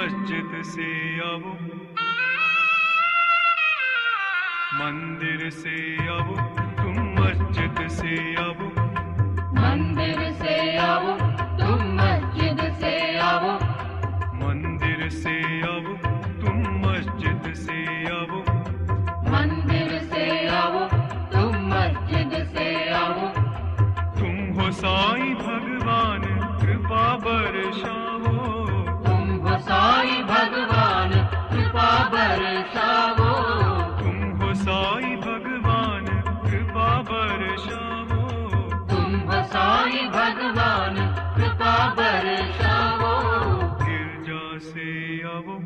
मस्जिद से अब। मंदिर से अब। तुम मस्जिद से अब। मंदिर से अब। तुम मस्जिद से अब। मंदिर से आओ भगवान कृपा बरसाओ गिरजा से आओ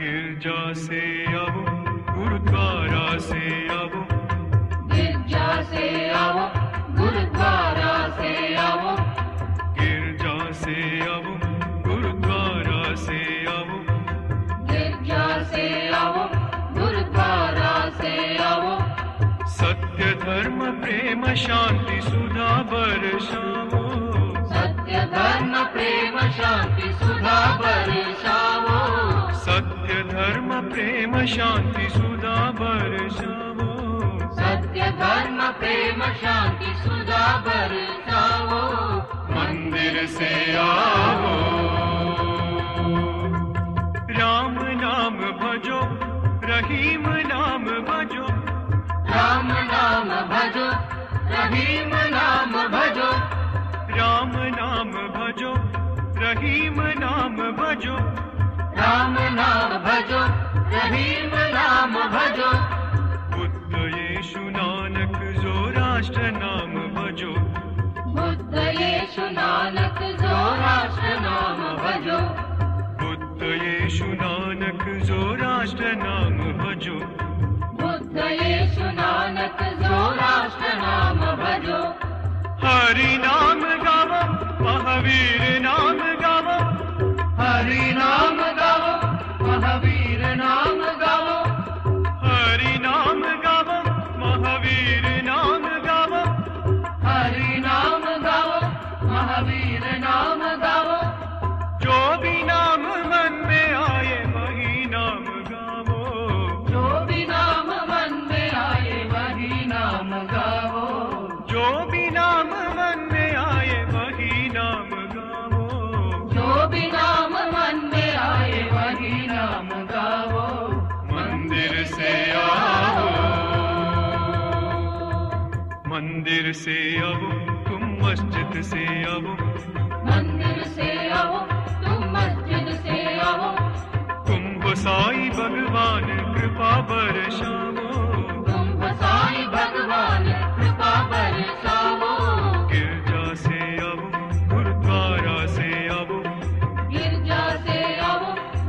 गिरजा से आओ गुरुद्वारा से सत्य धर्म प्रेम शांति सुधा बरसाओ सत्य धर्म प्रेम शांति सुधा बरसाओ सत्य धर्म प्रेम शांति सुधा बरसाओ सत्य धर्म प्रेम शांति सुधा बरसाओ मंदिर से आओ। राम नाम भजो रहीम नाम रहीम नाम भजो। राम नाम भजो रहीम नाम भजो। राम नाम भजो रहीम नाम भजो। बुद्ध येशु नानक जो राष्ट्र नाम भजो। बुद्ध येशु नानक जो राष्ट्र नाम भजो हरिना मंदिर से आओ तुम मस्जिद से आओ मंदिर से आओ तुम मस्जिद से आओ तुम हो साईं भगवान कृपा बरसाओ तुम हो साईं भगवान कृपा बरसाओ गिरजा से आओ गुरुद्वारा से आओ गिरजा से आओ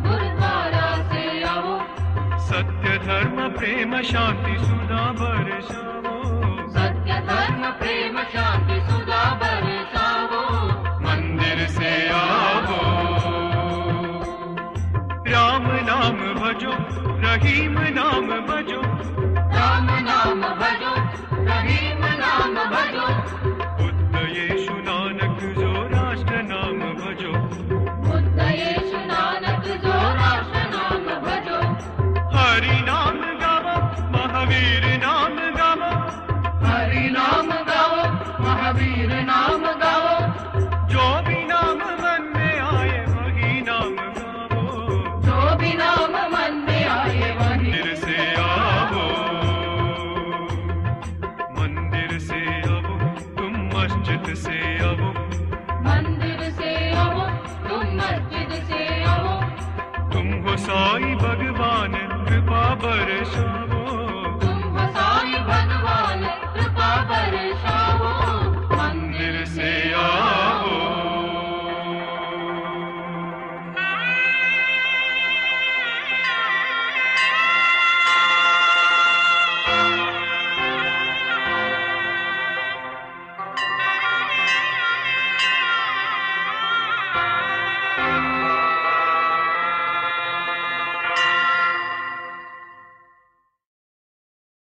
गुरुद्वारा से आओ सत्य धर्म प्रेम शांति सुना बरसाओ धर्म प्रेम शांति मस्जिद से आओ मंदिर से आओ तुम मस्जिद से आओ तुम हो साई भगवान कृपा बरसाओ